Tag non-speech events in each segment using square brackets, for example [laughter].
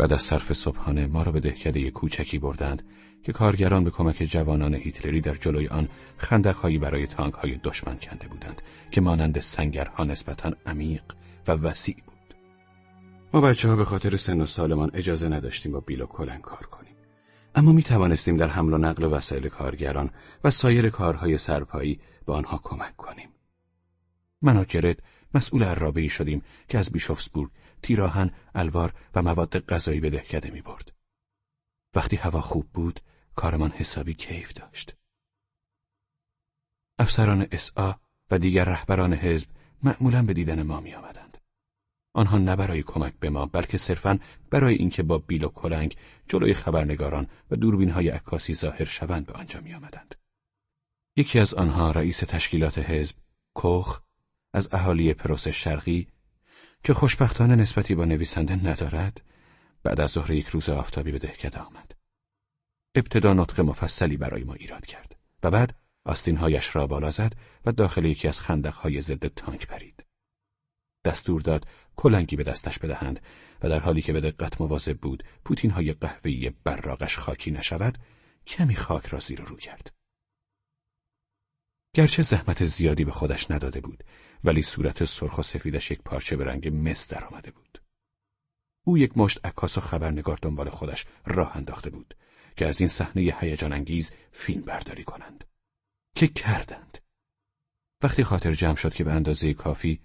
بعد از صرف صبحانه ما را به دهکده کوچکی بردند که کارگران به کمک جوانان هیتلری در جلوی آن خندقهایی برای تانکهای دشمن کنده بودند که مانند سنگرها نسبتا عمیق و وسیع بود. ما بچه ها به خاطر سن و سالمان اجازه نداشتیم با بیل و کلنگ کار کنیم. اما می توانستیم در حمل و نقل وسایل کارگران و سایر کارهای سرپایی به آنها کمک کنیم. من و جرد مسئول عرابه شدیم که از بیشوفسبورگ تیراهن، الوار و مواد غذایی به دهکده می برد. وقتی هوا خوب بود، کارمان حسابی کیف داشت. افسران اسا و دیگر رهبران حزب معمولا به دیدن ما می آمدند. آنها نه برای کمک به ما بلکه صرفا برای اینکه با بیل و کلنگ جلوی خبرنگاران و دوربین های عکاسی ظاهر شوند به آنجا می آمدند. یکی از آنها رئیس تشکیلات حزب کوخ از اهالی پروس شرقی که خوشبختانه نسبتی با نویسنده ندارد بعد از ظهر یک روز آفتابی به دهکده آمد. ابتدا نطق مفصلی برای ما ایراد کرد و بعد آستینهایش را بالا زد و داخل یکی از خندقهای ضد تانک پرید. دستور داد کلنگی به دستش بدهند و در حالی که به دقت مواظب بود پوتین های قهوه‌ای براغش خاکی نشود کمی خاک را زیر رو کرد. گرچه زحمت زیادی به خودش نداده بود ولی صورت سرخ و سفیدش یک پارچه به رنگ مس درآمده بود. او یک مشت عکاس و خبرنگار دنبال خودش راه انداخته بود که از این صحنه هیجان انگیز فیلم برداری کنند. که کردند. وقتی خاطر جمع شد که به اندازه کافی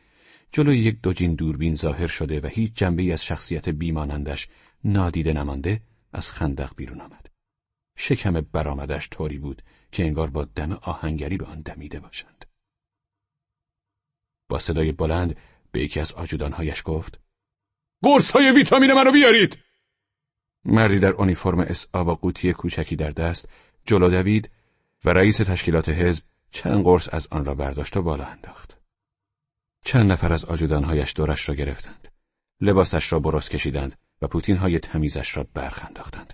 جلوی یک دوجین دوربین ظاهر شده و هیچ جنبه از شخصیت بیمانندش نادیده نمانده از خندق بیرون آمد. شکم برآمدش طوری بود که انگار با دم آهنگری به آن دمیده باشند. با صدای بلند به یکی از آجودانهایش گفت قرص های ویتامین منو بیارید! مردی در اونیفرم اس با قوطی کوچکی در دست جلو دوید و رئیس تشکیلات حزب چند قرص از آن را برداشت و بالا انداخت. چند نفر از آجودانهایش دورش را گرفتند. لباسش را برست کشیدند و پوتین های تمیزش را برخنداختند.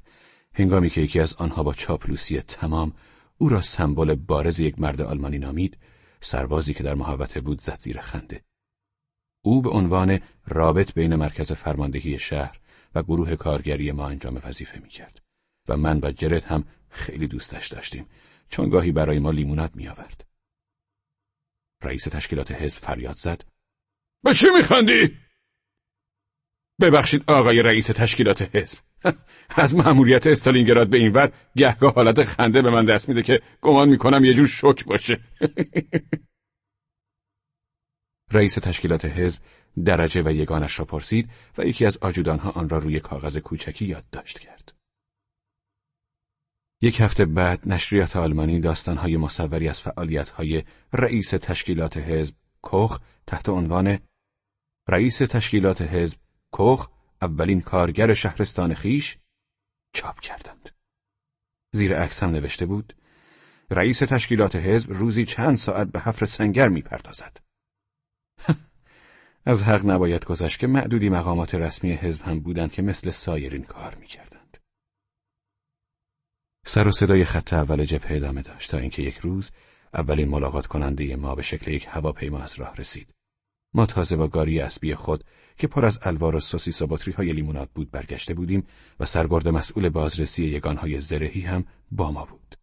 هنگامی که یکی از آنها با چاپلوسی تمام او را سمبل بارز یک مرد آلمانی نامید سربازی که در محوطه بود زد زیر خنده او به عنوان رابط بین مرکز فرماندهی شهر و گروه کارگری ما انجام وظیفه می‌کرد و من و جرت هم خیلی دوستش داشتیم چون گاهی برای ما لیموناد میآورد. رئیس تشکیلات حزب فریاد زد به چی میخندی؟ ببخشید آقای رئیس تشکیلات حزب [laughs] از مأموریت استالینگراد به این ور گهگاه حالت خنده به من دست میده که گمان می‌کنم یه جور شک باشه [laughs] رئیس تشکیلات حزب درجه و یگانش را پرسید و یکی از آجودانها آن را روی کاغذ کوچکی یادداشت کرد. یک هفته بعد نشریات آلمانی داستانهای مصوری از فعالیتهای رئیس تشکیلات حزب کوخ تحت عنوان رئیس تشکیلات حزب کوخ اولین کارگر شهرستان خیش چاپ کردند. زیر عکسم نوشته بود رئیس تشکیلات حزب روزی چند ساعت به حفر سنگر می‌پردازد. [laughs] از حق نباید گذشت که معدودی مقامات رسمی حزب هم بودند که مثل سایرین کار می‌کردند. سر و صدای خط اول جبهه ادامه داشت تا اینکه یک روز اولین ملاقات کننده ما به شکل یک هواپیما از راه رسید. ما تازه با گاری اسبی خود که پر از الوار و سوسیس و بطری های لیموناد بود برگشته بودیم و سرگرد مسئول بازرسی یگانهای زرهی هم با ما بود.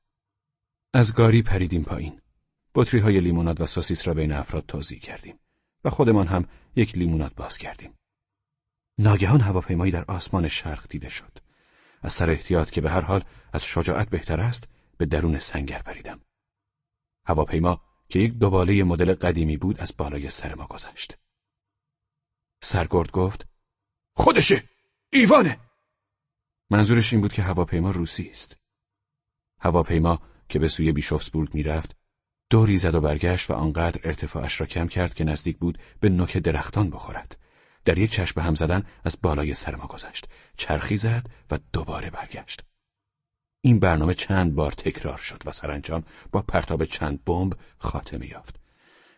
از گاری پریدیم پایین. بطری های لیموناد و سوسیس را بین افراد توضیح کردیم و خودمان هم یک لیموناد باز کردیم. ناگهان هواپیمایی در آسمان شرق دیده شد. از سر احتیاط که به هر حال از شجاعت بهتر است به درون سنگر پریدم. هواپیما که یک دوباله مدل قدیمی بود از بالای سر ما گذشت. سرگرد گفت خودشه! ایوانه! منظورش این بود که هواپیما روسی است. هواپیما که به سوی بیشوفسبورگ می‌رفت دوری زد و برگشت و آنقدر ارتفاعش را کم کرد که نزدیک بود به نوک درختان بخورد. در یک چشم هم زدن از بالای سر ما گذشت. چرخی زد و دوباره برگشت. این برنامه چند بار تکرار شد و سرانجام با پرتاب چند بمب خاتمه یافت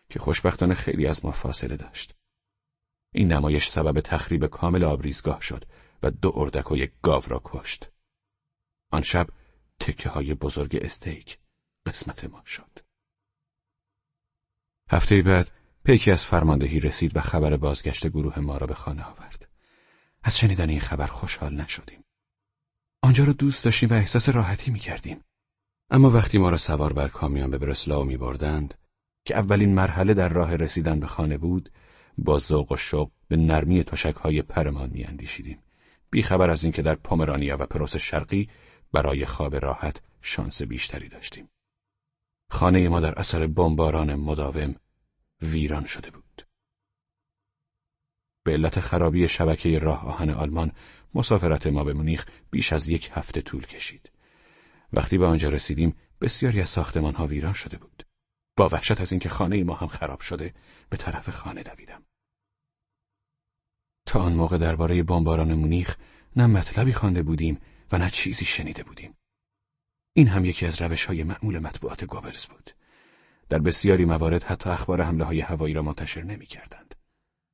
که خوشبختانه خیلی از ما فاصله داشت. این نمایش سبب تخریب کامل آبریزگاه شد و دو اردک و یک گاو را کشت. آن شب تکه های بزرگ استیک قسمت ما شد. هفته بعد پیکی از فرماندهی رسید و خبر بازگشت گروه ما را به خانه آورد. از شنیدن این خبر خوشحال نشدیم. آنجا را دوست داشتیم و احساس راحتی می کردیم. اما وقتی ما را سوار بر کامیون به برسلاو می بردند که اولین مرحله در راه رسیدن به خانه بود با ذوق و شوق به نرمی های پرمان می اندیشیدیم. بیخبر از اینکه در پومرانیا و پروس شرقی برای خواب راحت شانس بیشتری داشتیم. خانه ما در اثر بمباران مداوم ویران شده بود. به علت خرابی شبکه راه آهن آلمان مسافرت ما به مونیخ بیش از یک هفته طول کشید. وقتی به آنجا رسیدیم بسیاری از ساختمان ها ویران شده بود. با وحشت از اینکه خانه ما هم خراب شده به طرف خانه دویدم. تا آن موقع درباره بمباران مونیخ نه مطلبی خوانده بودیم و نه چیزی شنیده بودیم. این هم یکی از روش های معمول مطبوعات گوبلز بود. در بسیاری موارد حتی اخبار حمله های هوایی را منتشر نمی کردند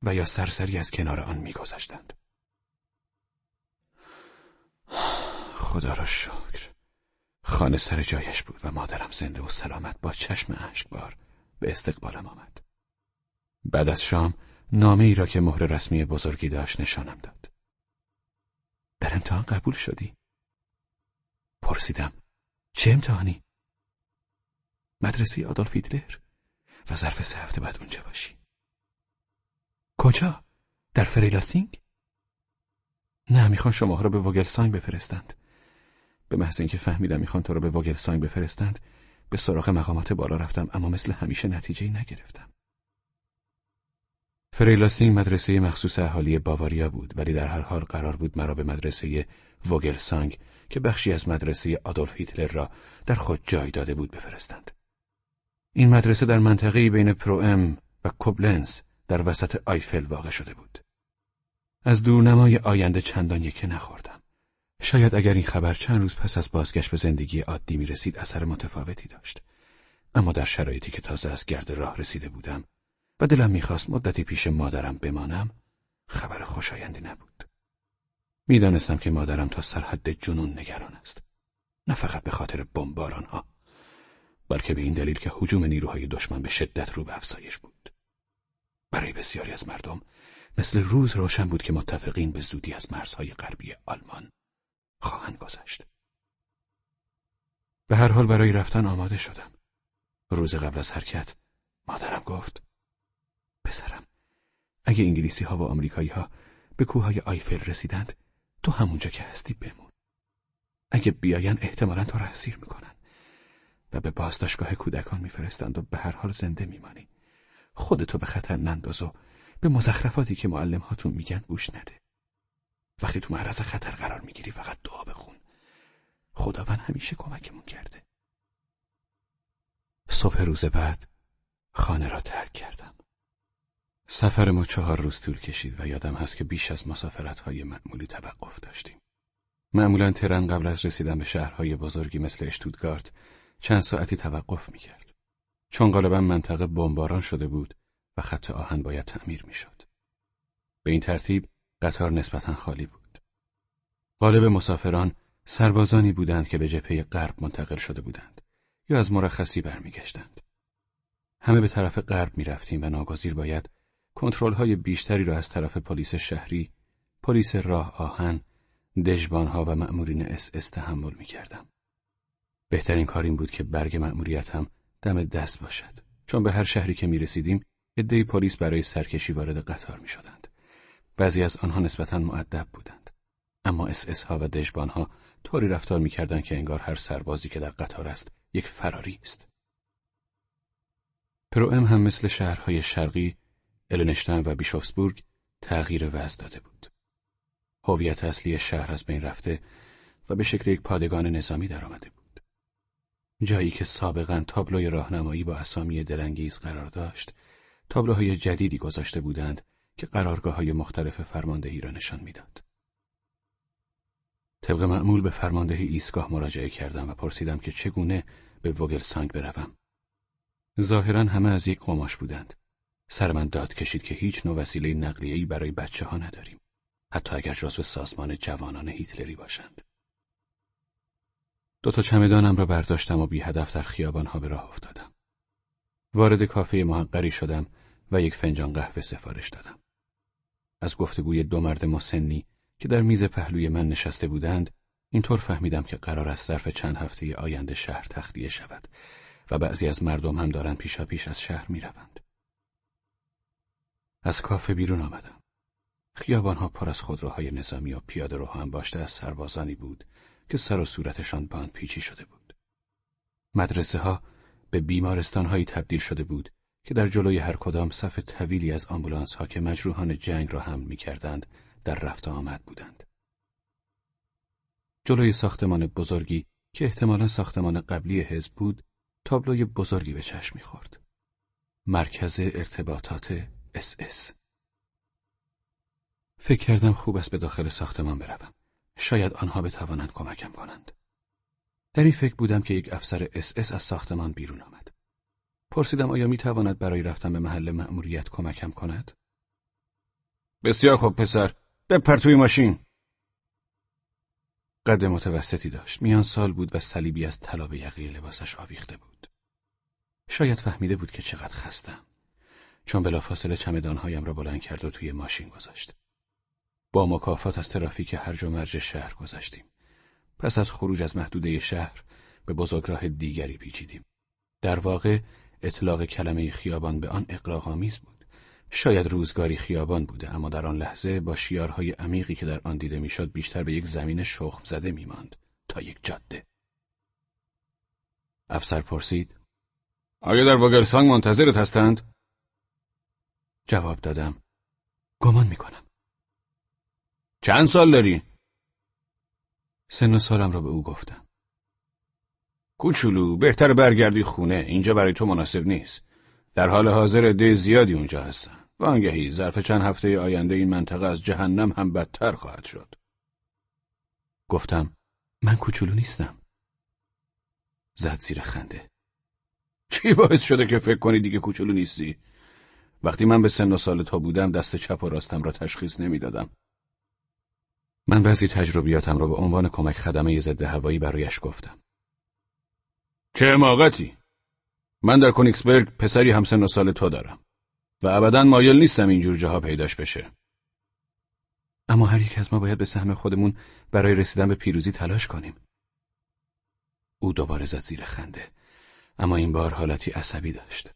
و یا سرسری از کنار آن می گذاشتند. خدا را شکر. خانه سر جایش بود و مادرم زنده و سلامت با چشم اشکبار به استقبالم آمد. بعد از شام نامه ای را که مهر رسمی بزرگی داشت نشانم داد. در امتحان قبول شدی؟ پرسیدم. چه امتحانی؟ مدرسه آدولف هیتلر و ظرف سه هفته بعد اونجا باشی. کجا؟ در فریلاسینگ؟ نه می‌خوان شما را به وگلسانگ بفرستند. به محض اینکه فهمیدم می‌خوان تو را به وگلسانگ بفرستند به سراغ مقامات بالا رفتم اما مثل همیشه نتیجه نگرفتم. فریلاسینگ مدرسه مخصوص اهالی باواریا بود ولی در هر حال قرار بود مرا به مدرسه وگلسانگ که بخشی از مدرسه آدولف هیتلر را در خود جای داده بود بفرستند. این مدرسه در منطقه بین پروم و کوبلنس در وسط آیفل واقع شده بود. از دورنمای آینده چندان یکه نخوردم. شاید اگر این خبر چند روز پس از بازگشت به زندگی عادی می رسید اثر متفاوتی داشت. اما در شرایطی که تازه از گرد راه رسیده بودم و دلم می‌خواست مدتی پیش مادرم بمانم خبر خوشایندی نبود. می‌دانستم که مادرم تا سرحد جنون نگران است. نه فقط به خاطر بمباران ها بلکه به این دلیل که حجوم نیروهای دشمن به شدت رو به افزایش بود. برای بسیاری از مردم مثل روز روشن بود که متفقین به زودی از مرزهای غربی آلمان خواهند گذشت. به هر حال برای رفتن آماده شدم. روز قبل از حرکت مادرم گفت پسرم اگه انگلیسی ها و آمریکایی ها به کوههای آیفل رسیدند تو همونجا که هستی بمون. اگه بیاین احتمالا تو را اسیر می‌کنن و به بازداشتگاه کودکان میفرستند و به هر حال زنده میمانی. خودتو به خطر ننداز و به مزخرفاتی که معلم هاتون میگن گوش نده. وقتی تو معرض خطر قرار می‌گیری فقط دعا بخون. خداوند همیشه کمکمون کرده. صبح روز بعد خانه را ترک کردم. سفر ما چهار روز طول کشید و یادم هست که بیش از مسافرت های معمولی توقف داشتیم. معمولا ترن قبل از رسیدن به شهرهای بزرگی مثل اشتودگارت چند ساعتی توقف می‌کرد. چون غالبا منطقه بمباران شده بود و خط آهن باید تعمیر می‌شد. به این ترتیب قطار نسبتا خالی بود. غالب مسافران سربازانی بودند که به جبهه غرب منتقل شده بودند یا از مرخصی برمیگشتند. همه به طرف غرب می‌رفتیم و ناگزیر باید های بیشتری را از طرف پلیس شهری، پلیس راه آهن، دژبانها و مأمورین اس اس تحمل می‌کردم. بهترین کار این بود که برگ مأموریت هم دم دست باشد چون به هر شهری که می رسیدیم عدهای پلیس برای سرکشی وارد قطار می شدند. بعضی از آنها نسبتا مؤدب بودند اما اس اس ها و دژبان ها طوری رفتار می کردند که انگار هر سربازی که در قطار است یک فراری است. پروم هم مثل شهرهای شرقی النشتن و بیشوفسبورگ تغییر وضع داده بود. هویت اصلی شهر از بین رفته و به شکل یک پادگان نظامی درآمده بود. جایی که سابقا تابلوی راهنمایی با اسامی دلانگیز قرار داشت، تابلوهای جدیدی گذاشته بودند که قرارگاه های مختلف فرماندهی را نشان می‌داد. طبق معمول به فرماندهی ایستگاه مراجعه کردم و پرسیدم که چگونه به وگلسانگ بروم. ظاهرا همه از یک قماش بودند. سر من داد کشید که هیچ نوع وسیله نقلیه‌ای برای بچه ها نداریم. حتی اگر جزو سازمان جوانان هیتلری باشند. دو تا چمدانم را برداشتم و بی هدف در خیابان ها به راه افتادم. وارد کافه محقری شدم و یک فنجان قهوه سفارش دادم. از گفتگوی دو مرد مسنی که در میز پهلوی من نشسته بودند اینطور فهمیدم که قرار است ظرف چند هفته آینده شهر تخلیه شود و بعضی از مردم هم دارند پیشا پیش از شهر می‌روند. از کافه بیرون آمدم. خیابانها پر از خودروهای نظامی و پیاده روها باشته از سربازانی بود که سر و صورتشان باند پیچی شده بود. مدرسه ها به بیمارستان هایی تبدیل شده بود که در جلوی هر کدام صف طویلی از آمبولانس ها که مجروحان جنگ را حمل می کردند در رفت آمد بودند. جلوی ساختمان بزرگی که احتمالا ساختمان قبلی حزب بود تابلوی بزرگی به چشم می‌خورد. مرکز ارتباطات اس اس. فکر کردم خوب است به داخل ساختمان بروم. شاید آنها بتوانند کمکم کنند. در این فکر بودم که یک افسر اس اس از ساختمان بیرون آمد. پرسیدم آیا می‌تواند برای رفتن به محل مأموریت کمکم کند؟ بسیار خوب پسر. بپر توی ماشین. قد متوسطی داشت. میان سال بود و صلیبی از طلا به یقه لباسش آویخته بود. شاید فهمیده بود که چقدر خستم. چون بلافاصله چمدانهایم را بلند کرد و توی ماشین گذاشت. با مکافات از ترافیک هرج و مرج شهر گذشتیم. پس از خروج از محدوده شهر به بزرگراه دیگری پیچیدیم. در واقع اطلاق کلمه خیابان به آن اقراغامیز بود. شاید روزگاری خیابان بوده اما در آن لحظه با شیارهای عمیقی که در آن دیده می‌شد بیشتر به یک زمین شخم زده میماند تا یک جاده. افسر پرسید آیا در واگرسانگ منتظرت هستند؟ جواب دادم گمان می‌کنم چند سال داری؟ سن و سالم را به او گفتم کوچولو بهتر برگردی خونه اینجا برای تو مناسب نیست در حال حاضر عده زیادی اونجا هستن وانگهی ظرف چند هفته آینده این منطقه از جهنم هم بدتر خواهد شد گفتم من کوچولو نیستم زد زیر خنده چی باعث شده که فکر کنی دیگه کوچولو نیستی؟ وقتی من به سن و سال تا بودم دست چپ و راستم را تشخیص نمی‌دادم. من بعضی تجربیاتم را به عنوان کمک خدمه ضد هوایی برایش گفتم. چه حماقتی؟ من در کونیکسبرگ پسری هم سن و سال تو دارم و ابدا مایل نیستم اینجور جاها پیداش بشه. اما هر یک از ما باید به سهم خودمون برای رسیدن به پیروزی تلاش کنیم. او دوباره زد زیر خنده. اما این بار حالتی عصبی داشت.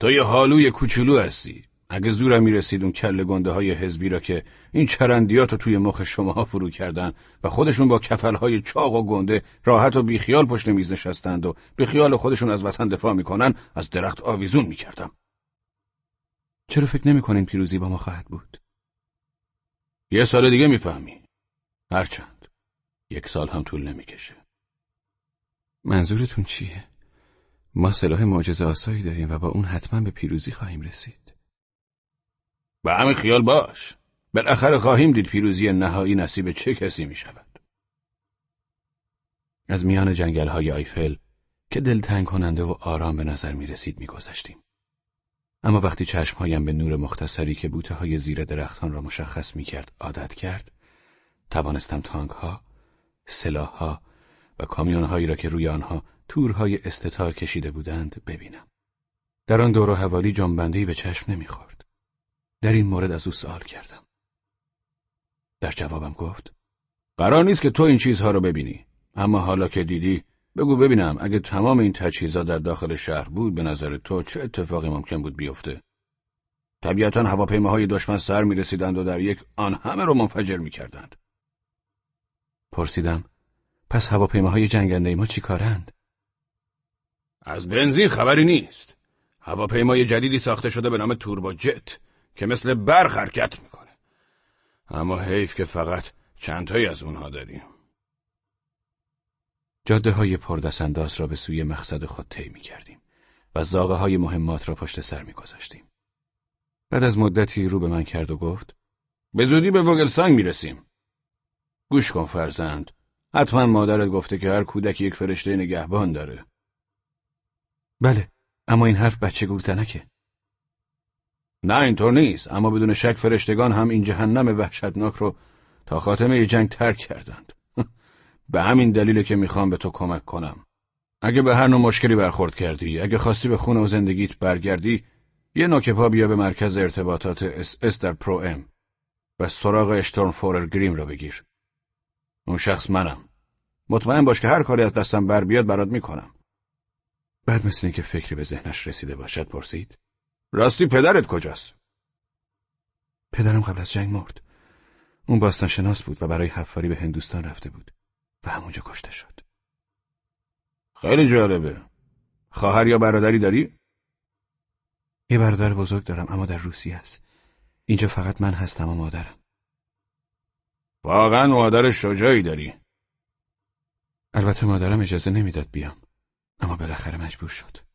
تو یه حالوی کوچولو هستی. اگه زورم می‌رسید اون کل گنده های حزبی را که این چرندیات رو توی مخ شماها فرو کردن و خودشون با کفلهای چاق و گنده راحت و بیخیال پشت میز نشستند و بیخیال خودشون از وطن دفاع می‌کنن از درخت آویزون می‌کردم. چرا فکر نمی‌کنین پیروزی با ما خواهد بود؟ یه سال دیگه می‌فهمی. هرچند. یک سال هم طول نمی‌کشه. منظورتون چیه؟ ما سلاح معجزه آسایی داریم و با اون حتما به پیروزی خواهیم رسید. به همین خیال باش. بالاخره خواهیم دید پیروزی نهایی نصیب چه کسی می شود. از میان جنگل های آیفل که دلتنگ کننده و آرام به نظر می رسید می گذشتیم. اما وقتی چشمهایم به نور مختصری که بوته های زیر درختان را مشخص می کرد عادت کرد، توانستم تانک ها، سلاح ها و کامیون را که روی آنها تورهای استتار کشیده بودند ببینم. در آن دور و حوالی جنبندهای به چشم نمی‌خورد. در این مورد از او سوال کردم. در جوابم گفت قرار نیست که تو این چیزها رو ببینی اما حالا که دیدی بگو ببینم اگه تمام این تجهیزات در داخل شهر بود به نظر تو چه اتفاقی ممکن بود بیفته طبیعتا هواپیماهای دشمن سر می رسیدند و در یک آن همه رو منفجر می کردند. پرسیدم پس هواپیماهای جنگنده ما چی کارند؟ از بنزین خبری نیست. هواپیمای جدیدی ساخته شده به نام جت که مثل برق حرکت می‌کنه. اما حیف که فقط چندتایی از اونها داریم. جاده های پردسنداز را به سوی مقصد خود طی می کردیم و زاغه های مهمات را پشت سر می گذاشتیم. بعد از مدتی رو به من کرد و گفت به زودی به وگلسانگ می رسیم. گوش کن فرزند. حتما مادرت گفته که هر کودک یک فرشته نگهبان داره. بله، اما این حرف بچه گوزنکه. نه اینطور نیست، اما بدون شک فرشتگان هم این جهنم وحشتناک رو تا خاتمه جنگ ترک کردند. [laughs] به همین دلیل که می‌خوام به تو کمک کنم. اگه به هر نوع مشکلی برخورد کردی، اگه خواستی به خونه و زندگیت برگردی، یه نوک پا بیا به مرکز ارتباطات اس اس در پروم. و سراغ Sturmführer گریم را بگیر. اون شخص منم. مطمئن باش که هر کاری از دستم بر بیاد برات می‌کنم. بعد مثل اینکه فکری به ذهنش رسیده باشد پرسید. راستی پدرت کجاست؟ پدرم قبل از جنگ مرد. اون باستان شناس بود و برای حفاری به هندوستان رفته بود و همونجا کشته شد. خیلی جالبه. خواهر یا برادری داری؟ یه برادر بزرگ دارم اما در روسیه است. اینجا فقط من هستم و مادرم. واقعا مادر شجاعی داری. البته مادرم اجازه نمی‌داد بیام. اما بالاخره مجبور شد.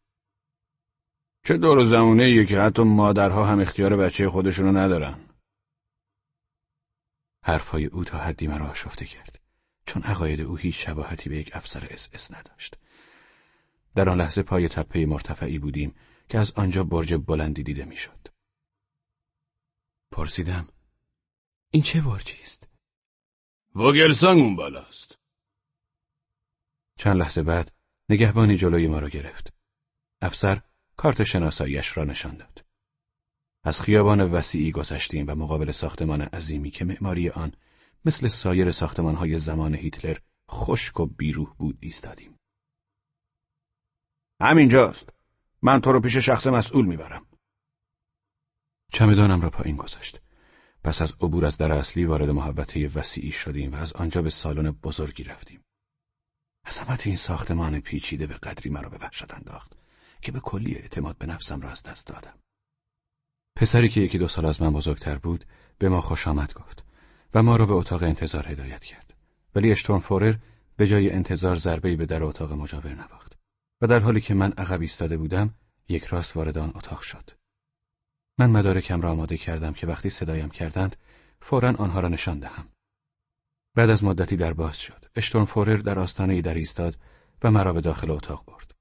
چه دور زمونه ایه که حتی مادرها هم اختیار بچه خودشونو ندارن. حرفهای او تا حدی مرا آشفته کرد. چون عقاید او هیچ شباهتی به یک افسر اس اس نداشت. در آن لحظه پای تپه مرتفعی بودیم که از آنجا برج بلندی دیده می‌شد. پرسیدم این چه برجی است؟ وگلسانگ اون بالاست. چند لحظه بعد نگهبانی جلوی ما را گرفت. افسر کارت شناساییش را نشان داد. از خیابان وسیعی گذشتیم و مقابل ساختمان عظیمی که معماری آن مثل سایر ساختمانهای زمان هیتلر خشک و بیروح بود ایستادیم. همینجاست. من تو رو پیش شخص مسئول می‌برم. چمدانم را پایین گذاشت. پس از عبور از در اصلی وارد محوطه وسیعی شدیم و از آنجا به سالن بزرگی رفتیم. عظمت این ساختمان پیچیده به قدری مرا به وحشت انداخت که به کلی اعتماد به نفسم را از دست دادم. پسری که یکی دو سال از من بزرگتر بود به ما خوش آمد گفت و ما را به اتاق انتظار هدایت کرد. ولی اشتورم فورر به جای انتظار ضربه‌ای به در اتاق مجاور نواخت و در حالی که من عقب ایستاده بودم یک راست وارد آن اتاق شد. من مدارکم را آماده کردم که وقتی صدایم کردند فورا آنها را نشان دهم. بعد از مدتی در باز شد. اشتون فورر در آستانه ای در ایستاد و مرا به داخل اتاق برد.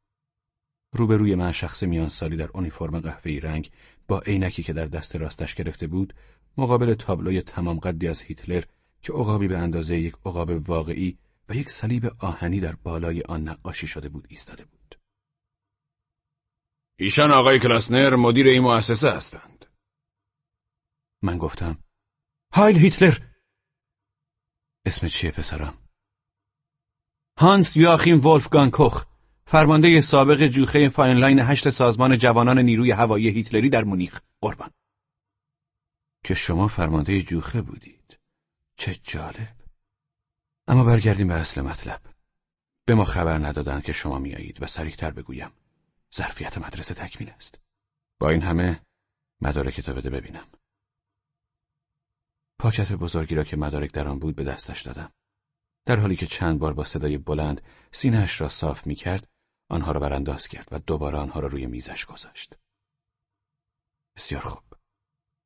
روبروی من شخص میان سالی در اونیفرم قهوه‌ای رنگ با عینکی که در دست راستش گرفته بود مقابل تابلوی تمام قدی از هیتلر که عقابی به اندازه یک عقاب واقعی و یک صلیب آهنی در بالای آن نقاشی شده بود ایستاده بود. ایشان آقای کلاسنر مدیر این مؤسسه هستند. من گفتم Heil Hitler اسمت چیه پسرم؟ هانس یواخیم ولفگان کوخ فرمانده سابق جوخه فاینلاین هشت سازمان جوانان نیروی هوایی هیتلری در مونیخ. قربان. که شما فرمانده جوخه بودید. چه جالب. اما برگردیم به اصل مطلب. به ما خبر ندادند که شما میایید و سریعتر بگویم. ظرفیت مدرسه تکمیل است. با این همه مدارک تا بده ببینم. پاکت بزرگی را که مدارک در آن بود به دستش دادم. در حالی که چند بار با صدای بلند سینهش را صاف می کرد، آنها را برانداز کرد و دوباره آنها را روی میزش گذاشت. بسیار خوب.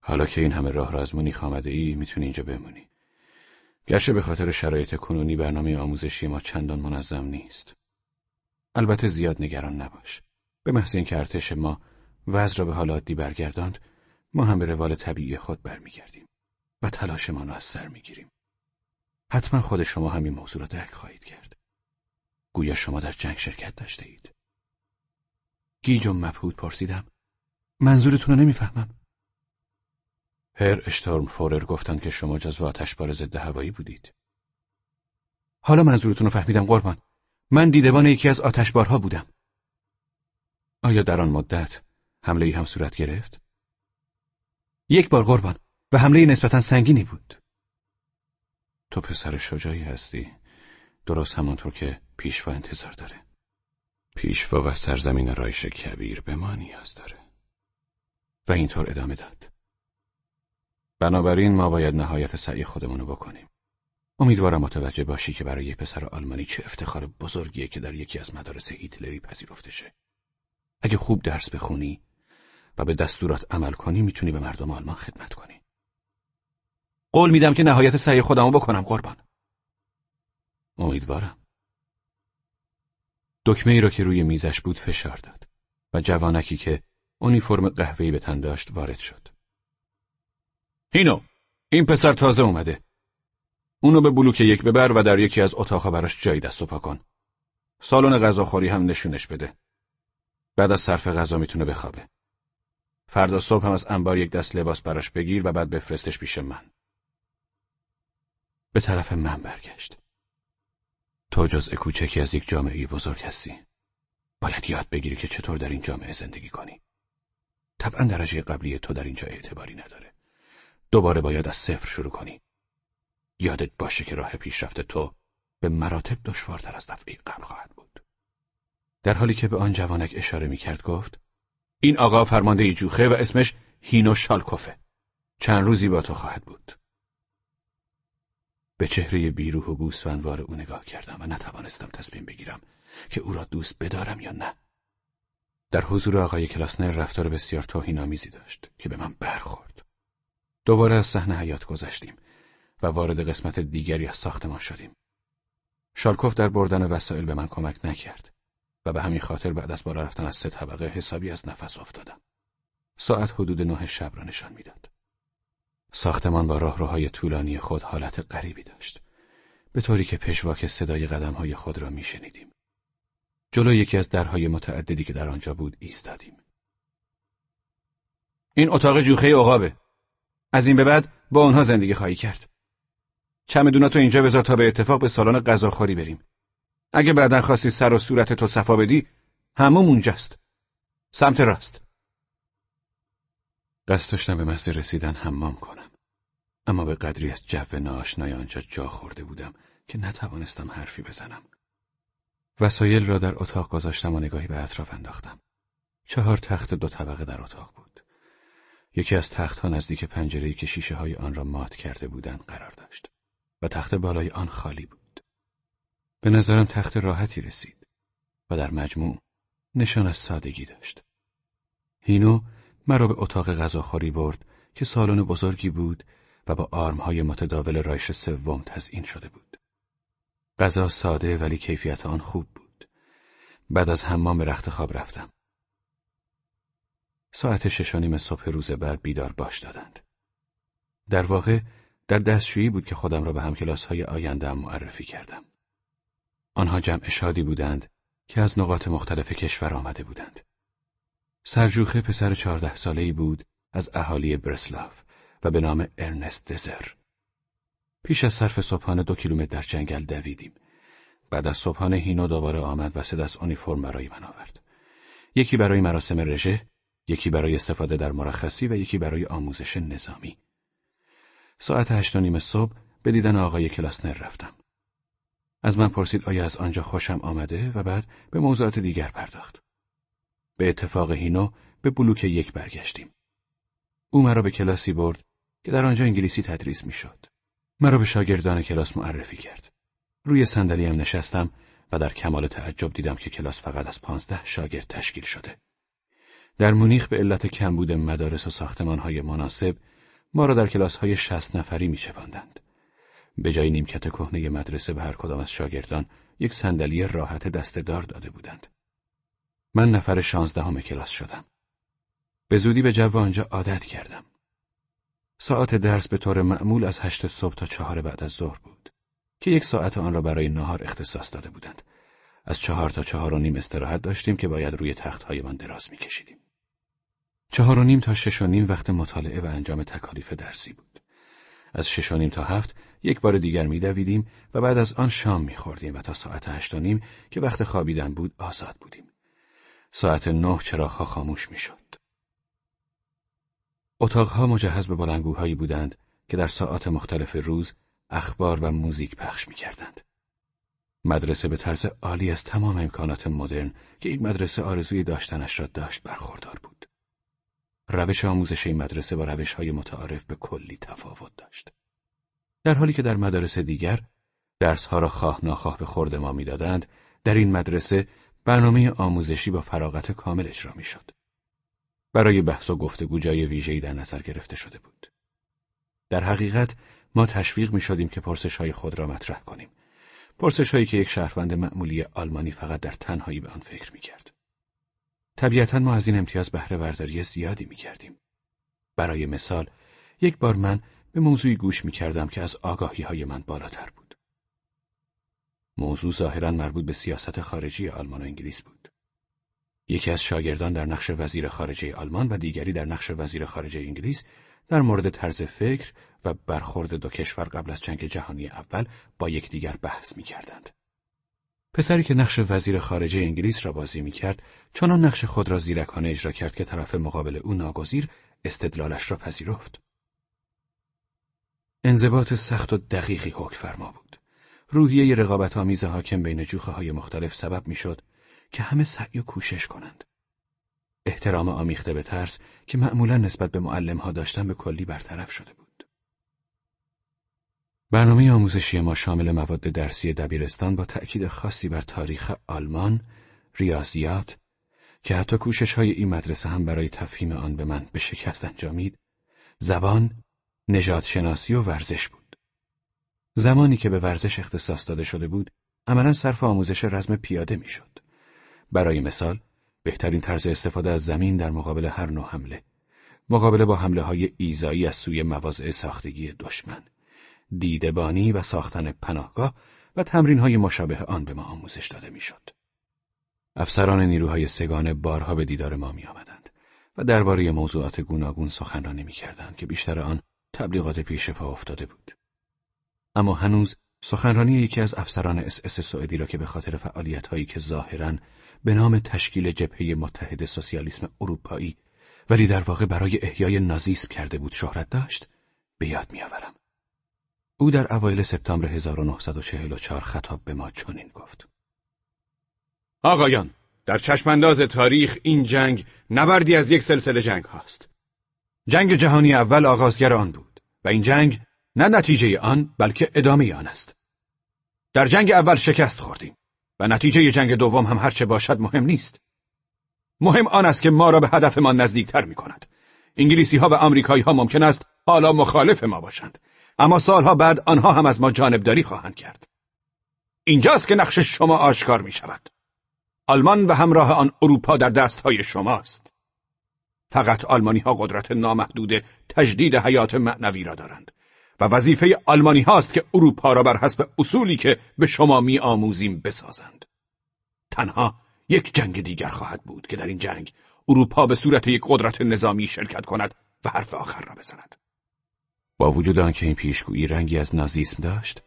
حالا که این همه راه را از مونیخ آمده ای می‌تونی اینجا بمونی. گرچه به خاطر شرایط کنونی برنامه آموزشی ما چندان منظم نیست. البته زیاد نگران نباش. به محض اینکه ارتش ما وضع را به حال عادی برگرداند، ما هم به روال طبیعی خود برمیگردیم. و تلاشمان را از سر می‌گیریم. حتما خود شما همین موضوع را درک خواهید کرد. گویا شما در جنگ شرکت داشته اید. گیج و مبهود پرسیدم. منظورتون رو نمی‌فهمم. هر اشتارم فورر گفتن که شما جزو آتشبار ضد هوایی بودید. حالا منظورتون رو فهمیدم قربان. من دیدبان یکی از آتشبارها بودم. آیا در آن مدت حمله ای هم صورت گرفت؟ یک بار قربان. و حمله نسبتا سنگینی بود. تو پسر شجاعی هستی. درست همانطور که پیشوا انتظار داره. پیشوا و سرزمین رایش کبیر به ما نیاز داره. و اینطور ادامه داد. بنابراین ما باید نهایت سعی خودمونو بکنیم. امیدوارم متوجه باشی که برای پسر آلمانی چه افتخار بزرگیه که در یکی از مدارس هیتلری پذیرفته شه. اگه خوب درس بخونی و به دستورات عمل کنی می‌تونی به مردم آلمان خدمت کنی. قول میدم که نهایت سعی خودمو بکنم قربان. امیدوارم. دکمه ای را که روی میزش بود فشار داد و جوانکی که اونیفرم قهوه‌ای به تن داشت وارد شد. هینو، این پسر تازه اومده. اونو به بلوک یک ببر و در یکی از اتاقها براش جایی دست و پا کن. سالن غذاخوری هم نشونش بده. بعد از صرف غذا می‌تونه بخوابه. فردا صبح هم از انبار یک دست لباس براش بگیر و بعد بفرستش پیش من. به طرف من برگشت. تو جزء کوچکی از یک جامعه بزرگ هستی. باید یاد بگیری که چطور در این جامعه زندگی کنی. طبعا درجه قبلی تو در اینجا اعتباری نداره. دوباره باید از صفر شروع کنی. یادت باشه که راه پیشرفت تو به مراتب دشوارتر از دفعه قبل خواهد بود. در حالی که به آن جوانک اشاره می کرد گفت این آقا فرمانده جوخه و اسمش هینو شالکوفه. چند روزی با تو خواهد بود. به چهره بیروح و گوسفندوار او نگاه کردم و نتوانستم تصمیم بگیرم که او را دوست بدارم یا نه. در حضور آقای کلاسنر رفتار بسیار توهینآمیزی داشت که به من برخورد. دوباره از صحنه حیات گذشتیم و وارد قسمت دیگری از ساختمان شدیم. شالکوف در بردن وسایل به من کمک نکرد و به همین خاطر بعد از بالا رفتن از سه طبقه حسابی از نفس افتادم. ساعت حدود نه شب را نشان می‌داد. ساختمان با راهروهای طولانی خود حالت غریبی داشت. به طوری که پشواک صدای قدمهای خود را میشنیدیم. جلو یکی از درهای متعددی که در آنجا بود ایستادیم. این اتاق جوخه اوقابه. از این به بعد با آنها زندگی خواهی کرد. چمدوناتو اینجا بذار تا به اتفاق به سالن غذاخوری بریم. اگه بعدا خواستی سر و صورت تو صفا بدی، همون اونجاست. سمت راست. قصد داشتم به محض رسیدن حمام کنم. اما به قدری از جو ناآشنای آنجا جا خورده بودم که نتوانستم حرفی بزنم. وسایل را در اتاق گذاشتم و نگاهی به اطراف انداختم. چهار تخت دو طبقه در اتاق بود. یکی از تختها نزدیک پنجره‌ای که شیشه های آن را مات کرده بودند قرار داشت و تخت بالای آن خالی بود. به نظرم تخت راحتی رسید و در مجموع نشان از سادگی داشت. هینو مرا به اتاق غذاخوری برد که سالن بزرگی بود و با آرمهای متداول رایش سوم تزئین شده بود. غذا ساده ولی کیفیت آن خوب بود. بعد از حمام رخت خواب رفتم. ساعت شش نیم صبح روز بعد بیدار باش دادند. در واقع در دستشویی بود که خودم را به همکلاس های آیندهم معرفی کردم. آنها جمع شادی بودند که از نقاط مختلف کشور آمده بودند. سرجوخه پسر چهارده ساله‌ای بود از اهالی برسلاف و به نام ارنست دزر. پیش از صرف صبحانه دو کیلومتر در جنگل دویدیم. بعد از صبحانه هینو دوباره آمد و سه دست اونیفرم برای من آورد. یکی برای مراسم رژه، یکی برای استفاده در مرخصی و یکی برای آموزش نظامی. ساعت هشت و نیم صبح به دیدن آقای کلاسنر رفتم. از من پرسید آیا از آنجا خوشم آمده و بعد به موضوعات دیگر پرداخت. به اتفاق هینو به بلوک یک برگشتیم. او مرا به کلاسی برد که در آنجا انگلیسی تدریس می‌شد. مرا به شاگردان کلاس معرفی کرد. روی صندلیم نشستم و در کمال تعجب دیدم که کلاس فقط از پانزده شاگرد تشکیل شده. در مونیخ به علت کمبود مدارس و ساختمانهای مناسب ما را در کلاس های شست نفری می چپاندند. به جای نیمکت کهنه مدرسه به هر کدام از شاگردان یک صندلی راحت دستدار داده بودند. من نفر شانزدهم کلاس شدم. به زودی به جو آنجا عادت کردم. ساعت درس به طور معمول از هشت صبح تا چهار بعد از ظهر بود که یک ساعت آن را برای نهار اختصاص داده بودند. از چهار تا چهار و نیم استراحت داشتیم که باید روی تختهای من دراز میکشیدیم. چهار و نیم تا شش و نیم وقت مطالعه و انجام تکالیف درسی بود. از شش و نیم تا هفت یک بار دیگر میدویدیم و بعد از آن شام میخوردیم و تا ساعت هشت و نیم که وقت خوابیدن بود آزاد بودیم. ساعت نه چراغها خاموش می‌شد. اتاقها مجهز به بلنگوهایی بودند که در ساعات مختلف روز اخبار و موزیک پخش می‌کردند. مدرسه به طرز عالی از تمام امکانات مدرن که یک مدرسه آرزوی داشتنش را داشت برخوردار بود. روش آموزش این مدرسه با روش های متعارف به کلی تفاوت داشت. در حالی که در مدارس دیگر درسها را خواه ناخواه به خورد ما می‌دادند، در این مدرسه برنامه آموزشی با فراغت کامل اجرا می‌شد. برای بحث و گفتگو جای ویژه‌ای در نظر گرفته شده بود. در حقیقت ما تشویق می شدیم که پرسش های خود را مطرح کنیم. پرسش هایی که یک شهروند معمولی آلمانی فقط در تنهایی به آن فکر می کرد. طبیعتا ما از این امتیاز بهره برداری زیادی می کردیم. برای مثال، یک بار من به موضوعی گوش می کردم که از آگاهی های من بالاتر بود. موضوع ظاهرا مربوط به سیاست خارجی آلمان و انگلیس بود. یکی از شاگردان در نقش وزیر خارجه آلمان و دیگری در نقش وزیر خارجه انگلیس در مورد طرز فکر و برخورد دو کشور قبل از جنگ جهانی اول با یکدیگر بحث می‌کردند. پسری که نقش وزیر خارجه انگلیس را بازی می‌کرد چنان نقش خود را زیرکانه اجرا کرد که طرف مقابل او ناگزیر استدلالش را پذیرفت. انضباط سخت و دقیقی حکم فرما بود. روحیه رقابت آمیز حاکم بین جوخه های مختلف سبب می‌شد که همه سعی و کوشش کنند. احترام آمیخته به ترس که معمولا نسبت به معلم ها داشتن به کلی برطرف شده بود. برنامه آموزشی ما شامل مواد درسی دبیرستان با تأکید خاصی بر تاریخ آلمان، ریاضیات که حتی کوشش های این مدرسه هم برای تفهیم آن به من به شکست انجامید، زبان، نجات شناسی و ورزش بود. زمانی که به ورزش اختصاص داده شده بود، عملا صرف آموزش رزم پیاده می‌شد. برای مثال، بهترین طرز استفاده از زمین در مقابل هر نوع حمله، مقابله با حمله های ایزایی از سوی مواضع ساختگی دشمن، دیدبانی و ساختن پناهگاه و تمرین های مشابه آن به ما آموزش داده می‌شد. افسران نیروهای سگانه بارها به دیدار ما می آمدند و درباره موضوعات گوناگون سخنرانی می کردند که بیشتر آن تبلیغات پیش پا افتاده بود. اما هنوز سخنرانی یکی از افسران اس اس سوئدی را که به خاطر فعالیت‌هایی که ظاهراً به نام تشکیل جبهه متحد سوسیالیسم اروپایی ولی در واقع برای احیای نازیسم کرده بود شهرت داشت به یاد میآورم. او در اوایل سپتامبر 1944 خطاب به ما چنین گفت: آقایان، در چشمانداز تاریخ این جنگ نبردی از یک سلسله جنگ هاست. جنگ جهانی اول آغازگر آن بود و این جنگ نه نتیجه آن بلکه ادامه آن است. در جنگ اول شکست خوردیم و نتیجه جنگ دوم هم هرچه باشد مهم نیست. مهم آن است که ما را به هدفمان نزدیکتر می کند. انگلیسی ها و آمریکایی ها ممکن است حالا مخالف ما باشند اما سالها بعد آنها هم از ما جانبداری خواهند کرد. اینجاست که نقش شما آشکار می شود. آلمان و همراه آن اروپا در دستهای شماست. فقط آلمانی ها قدرت نامحدود تجدید حیات معنوی را دارند و وظیفه آلمانی هاست که اروپا را بر حسب اصولی که به شما می آموزیم بسازند. تنها یک جنگ دیگر خواهد بود که در این جنگ اروپا به صورت یک قدرت نظامی شرکت کند و حرف آخر را بزند. با وجود آنکه این پیشگویی رنگی از نازیسم داشت،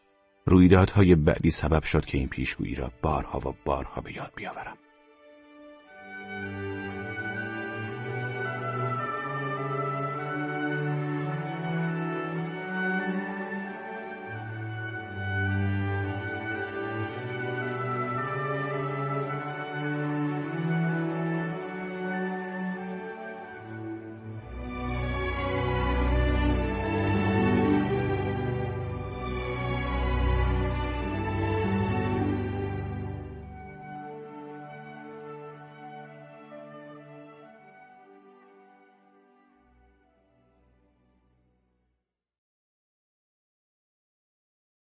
رویدادهای بعدی سبب شد که این پیشگویی را بارها و بارها به یاد بیاورم.